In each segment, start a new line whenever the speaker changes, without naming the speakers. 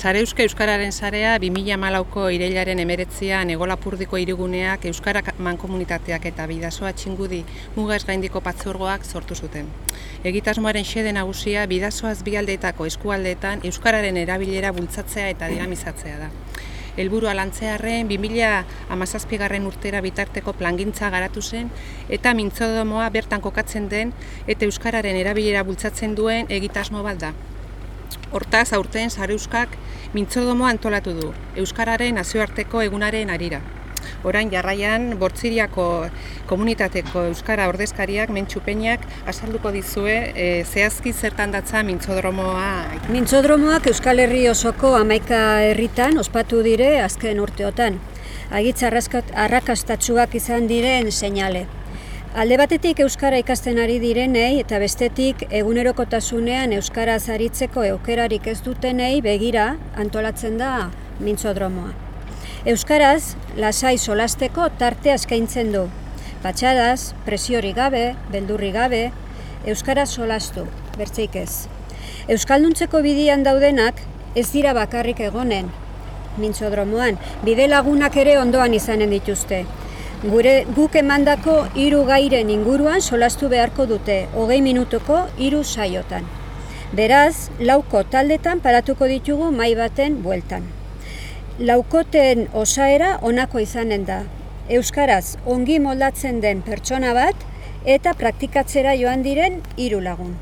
Euska Euskararen Zarea 2014ko irailaren emeretzian Egolapurdiko iriguneak Euskara mankomunitateak eta bidazoa txingudi mugaz gaindiko patzorgoak sortu zuten. Egitasmoaren xede nagusia bidazoaz bialdeetako eskualdeetan Euskararen erabilera bultzatzea eta dinamizatzea da. Helburua lantzearren 2017garren urtera bitarteko plangintza garatu zen eta mintzodomoa bertan kokatzen den eta Euskararen erabilera bultzatzen duen egitasmo bat da. Hortaz, aurten Zare Euskak mintzodomoa antolatu du, Euskararen nazioarteko egunaren arira. Orain jarraian, Bortziriako komunitateko Euskara ordezkariak, mentxupeinak, azalduko dizue, e, zehazki zertan datza mintzodromoa.
Mintzodromoak Euskal Herri osoko amaika herritan ospatu dire azken urteotan. Agitza arrakastatsuak izan diren seinale. Alde batetik euskara ikasten ari direnei eta bestetik egunerokotasunean euskara zaritzeko eukerarik ez dutenei begira antolatzen da mintzodromoa. Euskaraz lasai solasteko tarte eskaintzen du. Patxadaz, presiori gabe, beldurri gabe, euskara solastu, bertzeik ez. Euskalduntzeko bidian daudenak ez dira bakarrik egonen mintzodromoan, bide lagunak ere ondoan izanen dituzte. Gure guk emandako hiru gairen inguruan solastu beharko dute, hogei minutuko hiru saiotan. Beraz, lauko taldetan paratuko ditugu mai baten bueltan. Laukoten osaera honako izanen da. Euskaraz ongi moldatzen den pertsona bat eta praktikatzera joan diren hiru lagun.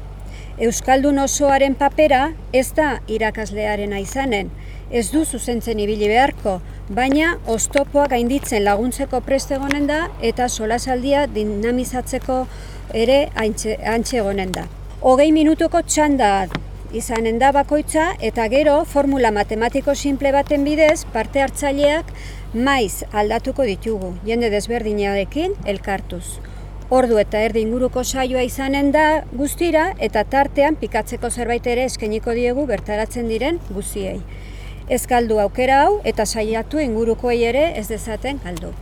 Euskaldun osoaren papera ez da irakaslearena izanen, ez du zuzentzen ibili beharko, baina oztopoa gainditzen laguntzeko preste egonen da eta solasaldia dinamizatzeko ere antxe egonen da. Hogei minutuko txanda izanen da bakoitza eta gero formula matematiko simple baten bidez parte hartzaileak maiz aldatuko ditugu, jende desberdinarekin elkartuz. Ordu eta erdi inguruko saioa izanen da guztira eta tartean pikatzeko zerbait ere eskeniko diegu bertaratzen diren guztiei ez galdu aukera hau eta saiatu ingurukoei ere ez dezaten galdu.